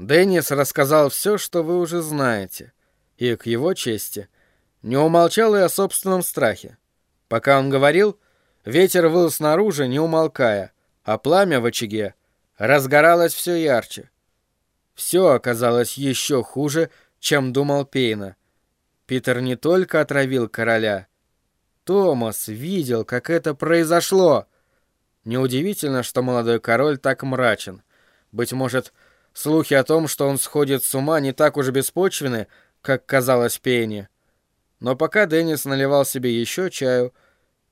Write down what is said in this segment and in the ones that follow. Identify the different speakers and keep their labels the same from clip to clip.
Speaker 1: Деннис рассказал все, что вы уже знаете, и, к его чести, не умолчал и о собственном страхе. Пока он говорил, ветер выл снаружи, не умолкая, а пламя в очаге разгоралось все ярче. Все оказалось еще хуже, чем думал Пейна. Питер не только отравил короля. Томас видел, как это произошло. Неудивительно, что молодой король так мрачен. Быть может, слухи о том, что он сходит с ума, не так уж беспочвены, как казалось Пейне. Но пока Деннис наливал себе еще чаю,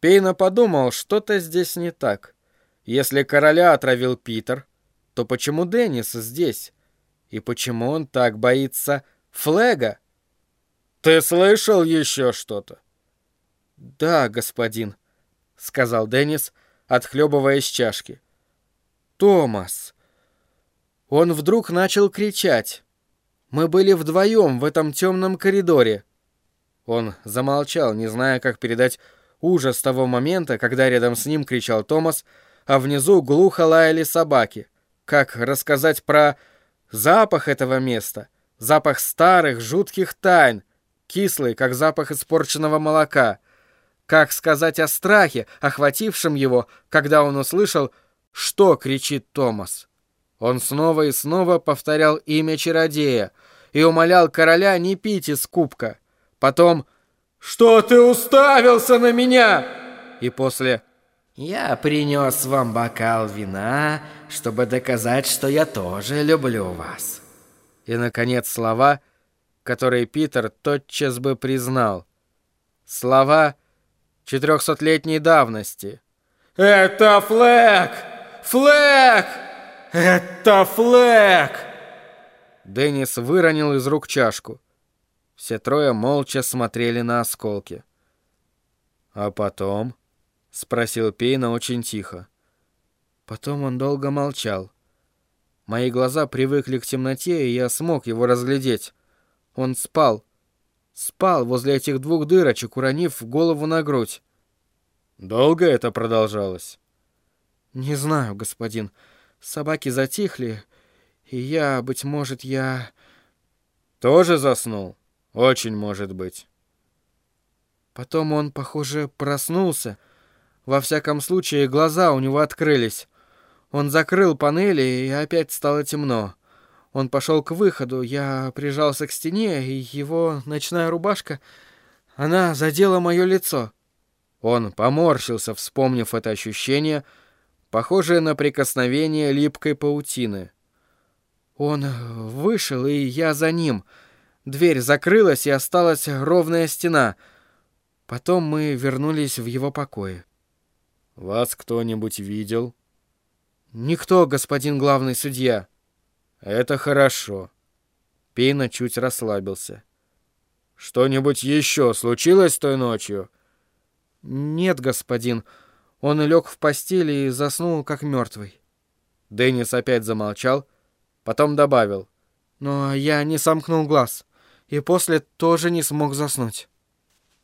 Speaker 1: Пейна подумал, что-то здесь не так. Если короля отравил Питер, то почему Деннис здесь? И почему он так боится Флега? «Ты слышал еще что-то?»
Speaker 2: «Да, господин», — сказал Деннис, отхлебывая из чашки. «Томас!» Он вдруг начал кричать. Мы были вдвоем в этом темном коридоре. Он замолчал, не зная, как передать ужас того момента, когда рядом с ним кричал Томас, а внизу глухо лаяли собаки. Как рассказать про запах этого места, запах старых, жутких тайн, кислый, как запах испорченного молока. Как сказать о страхе, охватившем его, когда он услышал, что кричит Томас? Он снова и снова повторял имя чародея и умолял короля не пить из кубка. Потом «Что ты уставился на меня?» И после
Speaker 3: «Я принес вам бокал вина, чтобы доказать, что я тоже люблю вас».
Speaker 1: И, наконец, слова которые Питер тотчас бы признал. Слова четырехсотлетней давности.
Speaker 2: «Это Флэк! Флэк! Это Флэк!»
Speaker 1: Деннис выронил из рук чашку. Все трое молча смотрели на осколки. «А потом?» — спросил Пейна очень тихо. Потом он долго молчал. Мои глаза привыкли к темноте, и я смог его разглядеть. Он спал. Спал возле этих двух дырочек, уронив голову на грудь. Долго это продолжалось?
Speaker 2: Не знаю, господин. Собаки затихли, и я, быть может, я...
Speaker 1: Тоже заснул? Очень может быть.
Speaker 2: Потом он, похоже, проснулся. Во всяком случае, глаза у него открылись. Он закрыл панели, и опять стало темно. Он пошел к выходу, я прижался к стене, и его ночная рубашка, она задела мое лицо.
Speaker 1: Он поморщился, вспомнив это ощущение, похожее на прикосновение липкой паутины.
Speaker 2: Он вышел, и я за ним. Дверь закрылась, и осталась ровная стена. Потом мы вернулись в его покое.
Speaker 1: «Вас кто-нибудь видел?»
Speaker 2: «Никто, господин главный судья».
Speaker 1: «Это хорошо». Пейна чуть расслабился. «Что-нибудь еще случилось той ночью?»
Speaker 2: «Нет, господин. Он лег в постели и заснул, как мертвый».
Speaker 1: Деннис опять замолчал, потом добавил.
Speaker 2: «Но я не сомкнул глаз, и после тоже не смог заснуть».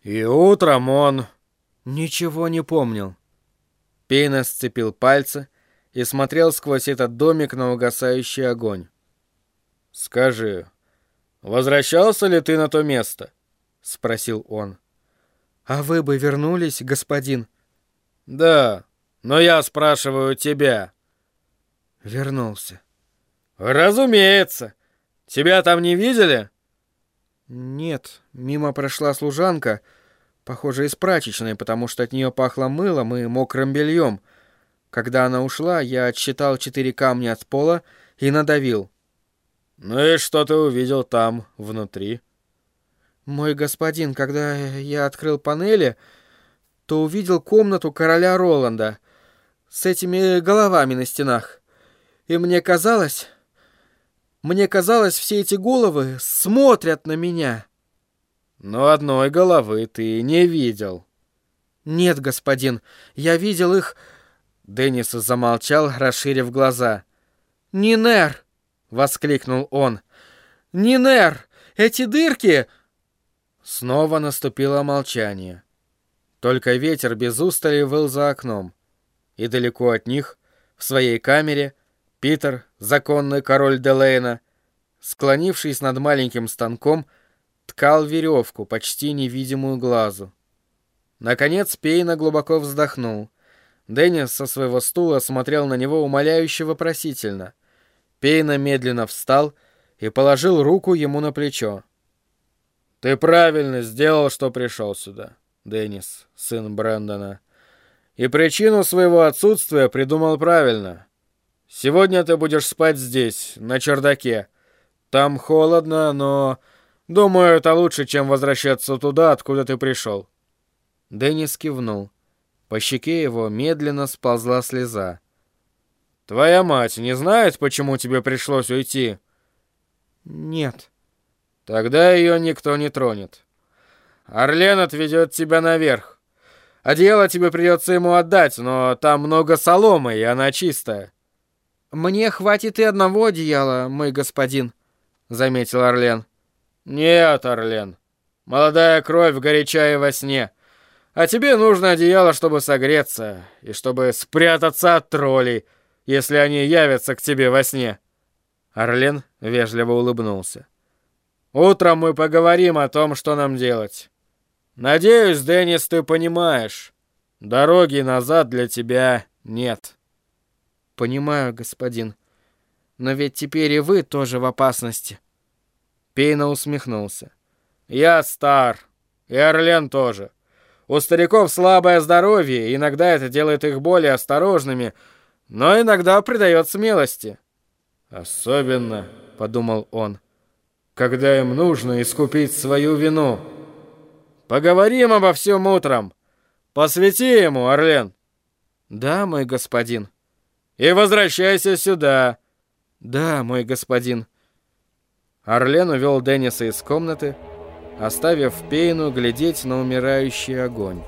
Speaker 1: «И утром он...»
Speaker 2: «Ничего не помнил».
Speaker 1: Пейна сцепил пальцы и смотрел сквозь этот домик на угасающий огонь. «Скажи, возвращался ли ты на то место?» — спросил он.
Speaker 2: «А вы бы вернулись, господин?»
Speaker 1: «Да, но я спрашиваю тебя».
Speaker 2: «Вернулся».
Speaker 1: «Разумеется. Тебя там не видели?»
Speaker 2: «Нет, мимо прошла служанка, похоже, из прачечной, потому что от нее пахло мылом и мокрым бельем». Когда она ушла, я отсчитал четыре камня от пола и надавил.
Speaker 1: «Ну и что ты увидел там, внутри?»
Speaker 2: «Мой господин, когда я открыл панели, то увидел комнату короля Роланда с этими головами на стенах. И мне казалось... Мне казалось, все эти головы смотрят на меня».
Speaker 1: «Но одной головы ты не видел».
Speaker 2: «Нет, господин, я видел их
Speaker 1: Деннис замолчал, расширив глаза.
Speaker 2: «Нинер!» — воскликнул он. «Нинер! Эти дырки!»
Speaker 1: Снова наступило молчание. Только ветер без устали выл за окном. И далеко от них, в своей камере, Питер, законный король Делейна, склонившись над маленьким станком, ткал веревку, почти невидимую глазу. Наконец Пейна глубоко вздохнул. Деннис со своего стула смотрел на него умоляюще вопросительно. Пейна медленно встал и положил руку ему на плечо. «Ты правильно сделал, что пришел сюда, Деннис, сын Брэндона. И причину своего отсутствия придумал правильно. Сегодня ты будешь спать здесь, на чердаке. Там холодно, но... Думаю, это лучше, чем возвращаться туда, откуда ты пришел».
Speaker 2: Деннис кивнул. По щеке его медленно сползла слеза.
Speaker 1: «Твоя мать не знает, почему тебе пришлось уйти?»
Speaker 2: «Нет».
Speaker 1: «Тогда ее никто не тронет. Орлен отведет тебя наверх. Одеяло тебе придется ему отдать, но там много соломы, и она чистая».
Speaker 2: «Мне хватит и одного одеяла, мой господин», — заметил Орлен.
Speaker 1: «Нет, Орлен. Молодая кровь горяча и во сне. А тебе нужно одеяло, чтобы согреться, и чтобы спрятаться от троллей, если они явятся к тебе во сне». Орлен вежливо улыбнулся. «Утром мы поговорим о том, что нам делать. Надеюсь, Деннис, ты понимаешь, дороги назад для тебя нет».
Speaker 2: «Понимаю, господин. Но ведь теперь и вы тоже в опасности».
Speaker 1: Пейна усмехнулся. «Я стар, и Орлен тоже. У стариков слабое здоровье, иногда это делает их более осторожными, но иногда придает смелости. «Особенно», — подумал он, — «когда им нужно искупить свою вину». «Поговорим обо всем утром. Посвяти ему, Орлен».
Speaker 2: «Да, мой господин».
Speaker 1: «И возвращайся сюда».
Speaker 2: «Да, мой господин».
Speaker 1: Орлен увел Денниса из комнаты, оставив Пейну глядеть на умирающий огонь.